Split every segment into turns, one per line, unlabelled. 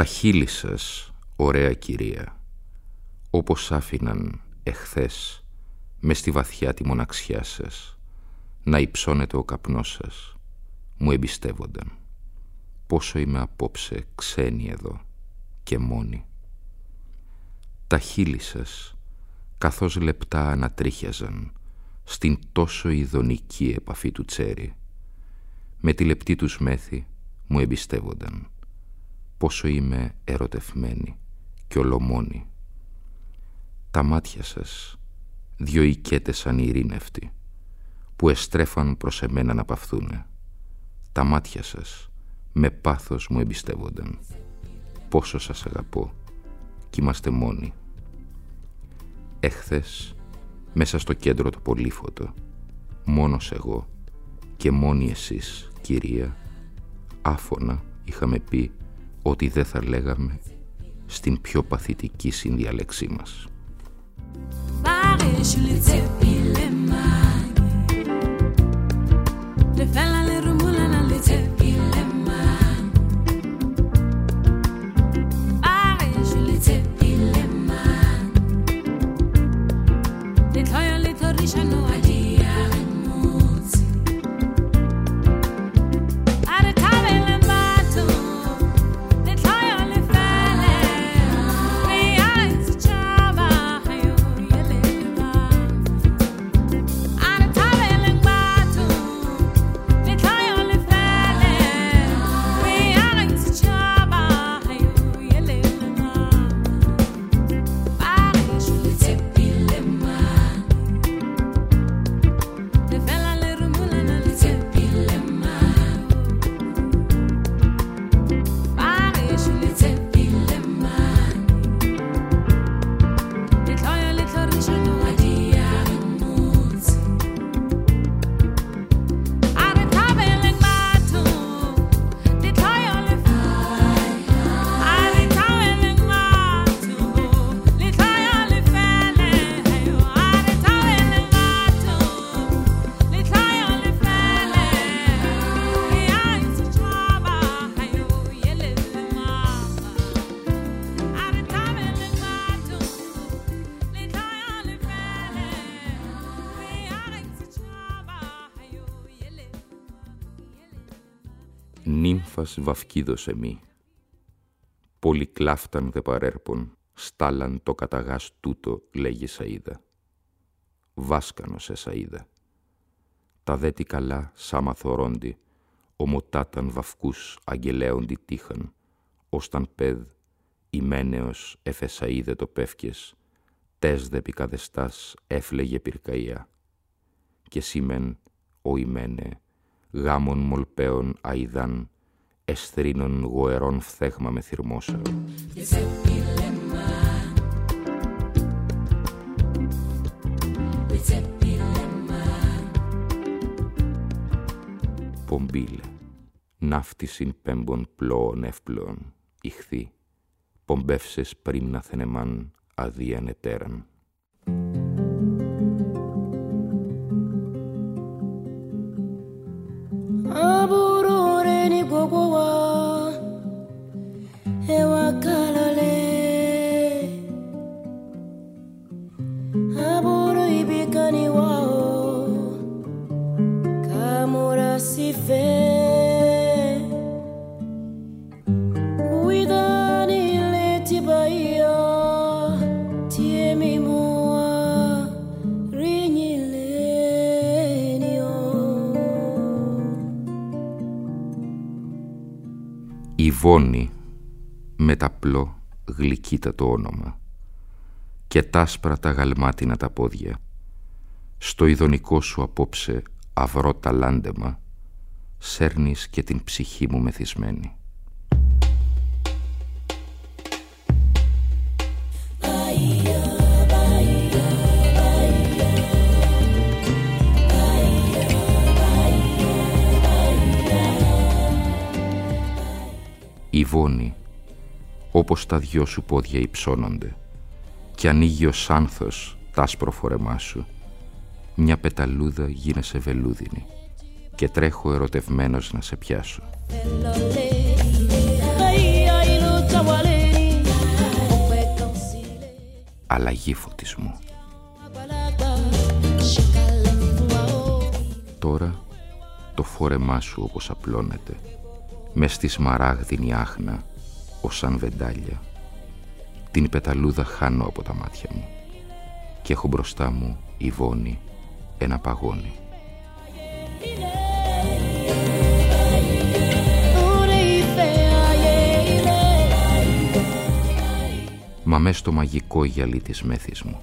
Τα χείλη σας, ωραία κυρία, όπως άφηναν εχθές μες στη βαθιά τη μοναξιά σας, να υψώνεται ο καπνός σας, μου εμπιστεύονταν. Πόσο είμαι απόψε ξένη εδώ και μόνη. Τα χείλη σας, καθώς λεπτά ανατρίχιαζαν στην τόσο ειδονική επαφή του τσέρι, με τη λεπτή τους μέθη μου εμπιστεύονταν πόσο είμαι ερωτευμένη και ολομόνη. Τα μάτια σας, δυο οικέτες ανηρήνευτοι, που εστρέφαν προς εμένα να παυθούνε. Τα μάτια σας, με πάθος μου εμπιστεύονταν. Πόσο σας αγαπώ κι είμαστε μόνοι. Έχθες, μέσα στο κέντρο το πολύφωτο, μόνος εγώ και μόνοι εσείς, κυρία, άφωνα είχαμε πει ότι δεν θα λέγαμε στην πιο παθητική συνδιαλέξή μας. Νύμφας βαφκίδος εμεί. Πολυκλάφταν δε παρέρπον, στάλαν το καταγάς τούτο, λέγει Σαΐδα. Βάσκανος εσαΐδα. Τα δέτη καλά, σάμα θωρώντι, ομοτάταν βαφκούς αγγελέοντι τύχαν, όσταν παιδ,ημένεος εφεσαΐδε το πεύκες, τες δε πικαδεστάς έφλεγε πυρκαία. Και σήμεν, οημένε, γάμων μολπέων αηδάν, εσθρίνων γοερών φθέγμα με θυρμόσα. Πομπίλε, ναύτισιν πέμπων πλώων εύπλων, ηχθή, πομπεύσες πρίμνα θενεμάν αδίαν ετέραν. Ιβώνη με τα πλό γλυκύτατο όνομα και τάσπρα τα γαλμάτινα τα πόδια στο ειδονικό σου απόψε αυρό ταλάντεμα σέρνεις και την ψυχή μου μεθυσμένη. Ιβώνει, όπως τα δυο σου πόδια υψώνονται και ανοίγει ο σάνθος τ' άσπρο φορεμά σου μια πεταλούδα γίνεσαι βελούδινη και τρέχω ερωτευμένος να σε πιάσω. Αλλαγή φωτισμού. Τώρα το φόρεμά σου όπως απλώνεται με στη σμαράγδινη άχνα ως σαν βεντάλια την πεταλούδα χάνω από τα μάτια μου και έχω μπροστά μου η βόνη ένα παγόνι. Μα μες στο μαγικό γυαλί της μέθης μου,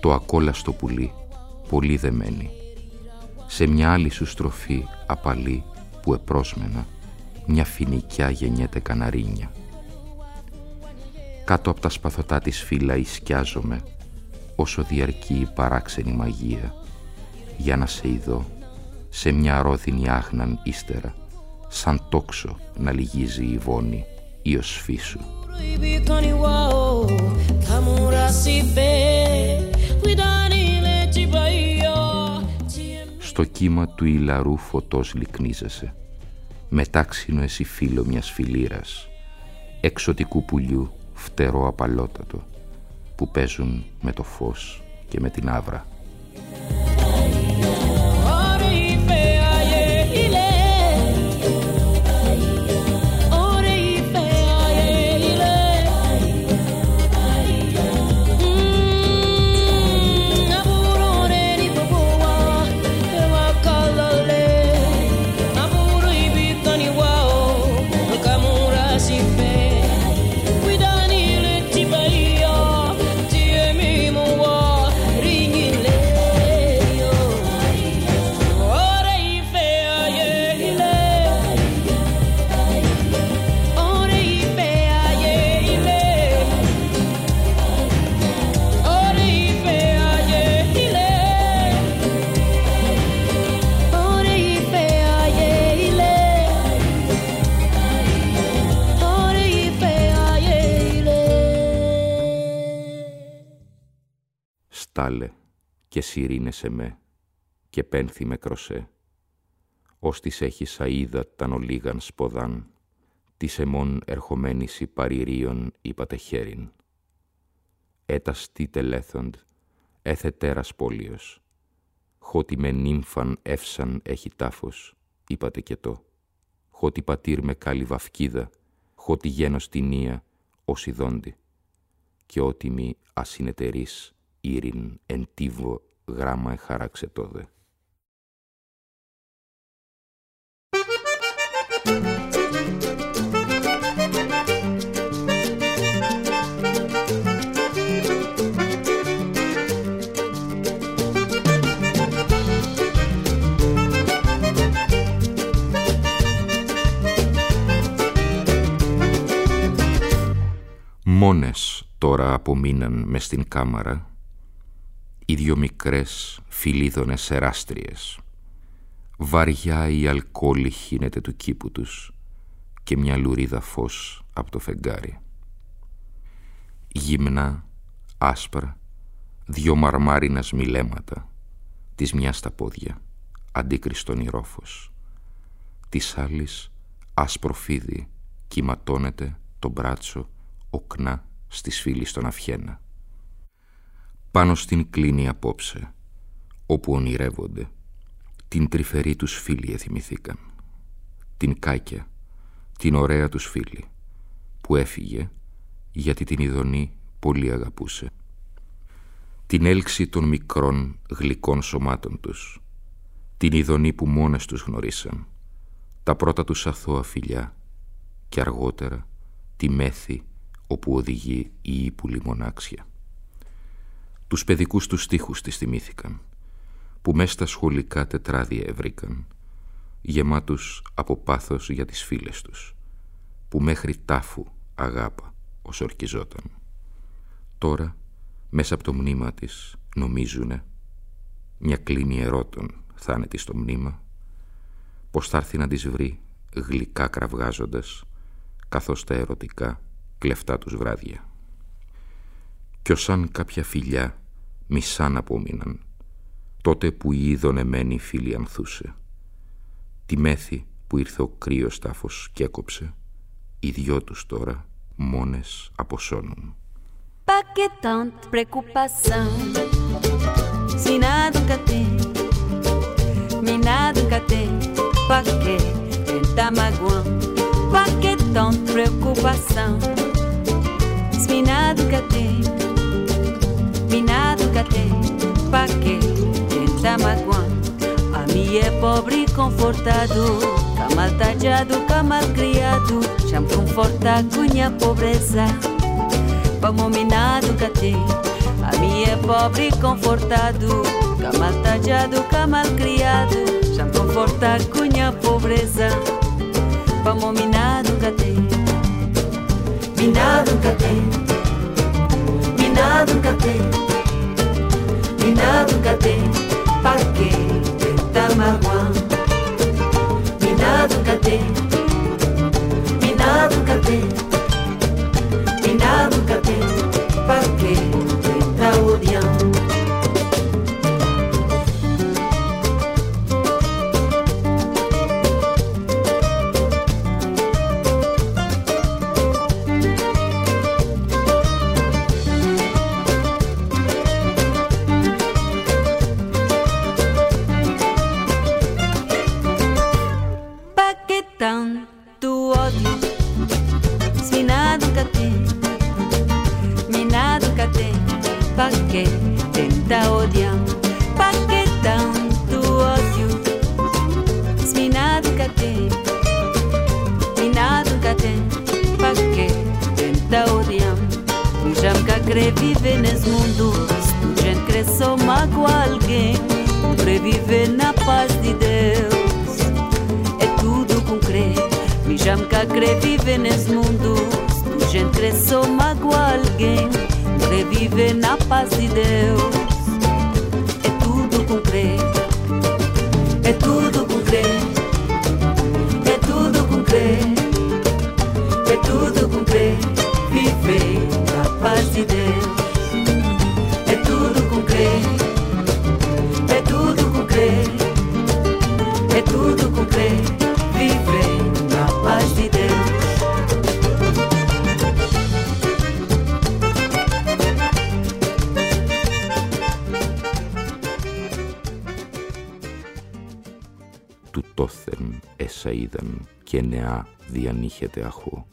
το ακόλαστο πουλί, πολύ δεμένη, σε μια άλλη σου στροφή απαλή που επρόσμενα, μια φοινικιά γεννιέται καναρίνια. Κάτω από τα σπαθωτά της φύλλα ισκιάζομαι, όσο διαρκεί η παράξενη μαγεία, για να σε ειδώ σε μια ρόδινη άχναν ύστερα σαν τόξο να λυγίζει η βόνη ή ο σφίσου. Στο κύμα του ηλαρού φωτός λυκνίζεσαι μετάξινο εσύ φίλο μιας φιλήρας εξωτικού πουλιού φτερό απαλότατο που παίζουν με το φως και με την άβρα. Και σιρήνεσαι με και πένθη με κροσέ. Ως της έχεις σαΐδα ταν ολίγαν σποδάν, της εμών ερχομένης η παρηρίων είπατε χέριν. Έτας τι τελέθοντ, έθε τέρας πόλιος, χώτι με νύμφαν εύσαν έχει τάφος, είπατε και το. Χώτι πατήρ με κάλλη βαφκίδα, χώτι γένος τηνία, ως ειδόντι. Και ότι μη ασυνετερής ήριν εν τίβο γράμμα εχάραξε τόδε. Μόνες τώρα απομείναν μες στην κάμαρα οι δυο μικρές φιλίδωνες εράστριες. Βαριά η αλκοόλη χύνεται του κήπου τους και μια λουρίδα φως από το φεγγάρι. Γυμνά, άσπρα, δυο μαρμάρινας σμιλέματα, της μιας τα πόδια, αντίκριστον ηρόφος. Της άλλης, άσπρο φίδι, κυματώνεται το μπράτσο, οκνά στη σφύλη στον αυχένα πάνω στην κλίνη απόψε, όπου ονειρεύονται, την τρυφερή τους φίλη εθιμηθήκαν, την Κάκια, την ωραία τους φίλη, που έφυγε γιατί την ειδονή πολύ αγαπούσε. Την έλξη των μικρών γλυκών σωμάτων τους, την ειδονή που μόνες τους γνωρίσαν, τα πρώτα τους αθώα φιλιά και αργότερα τη μέθη όπου οδηγεί η ύπουλη μονάξια. Τους παιδικούς τους στίχους της θυμήθηκαν, που μες στα σχολικά τετράδια έβρικαν, γεμάτους από πάθος για τις φίλες τους, που μέχρι τάφου αγάπα ως ορκιζόταν. Τώρα, μέσα από το μνήμα της, νομίζουνε, μια κλίνη ερώτων θα είναι της το μνήμα, πως θα έρθει να τις βρει γλυκά κραυγάζοντας, καθώς τα ερωτικά κλεφτά τους βράδια. Κι ως κάποια φιλιά μισάν απόμειναν, τότε που η είδον φίλη ανθούσε. Τη μέθη που ήρθε ο κρύος τάφος και έκοψε, οι δυο τους τώρα μόνες αποσώνουν.
Pas que tante preocupação, se nada nunca tem, me nada nunca tem, pa que tentar magoar, pa que tanta preocupação, qué? ¿Pa qué? A mim é pobre e confortado, tá mal tallado, cá mal criado, já me conforta cunha pobreza. Pa minado, cá. A mim é pobre e confortado, tá mal tallado, cá mal criado, já me conforta cunha pobreza. Pa minado, cá. Minado cá. Minado cá. Minadukate, Parque, Tamaguan. Minadukate, Minadukate, Minadukate, Parque, Taurian. pa que tenta odiar, pa que tanto ódio. Sminado catem, minado catem, pa que tenta odiar, me jam que crê vive nesse mundo, um jam crê magoa alguém, crê vive na paz de Deus. É tudo com crê, um jam que crê vive nesse mundo, um jam crê magoa alguém viver na paz de Deus.
Te odiando διανύχεται αχώ.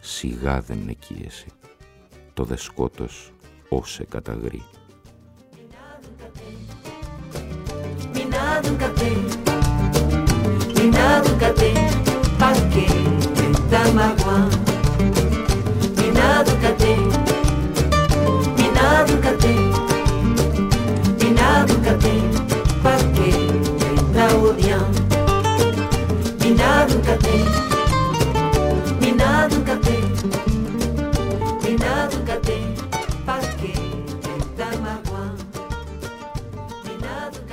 Σιγά δεν εκείεσαι, το δεσκότος όσε καταγρεί.
Minado nunca tem, mina nunca tem, mina nunca tem, pra que tentar magoar? Mina nunca?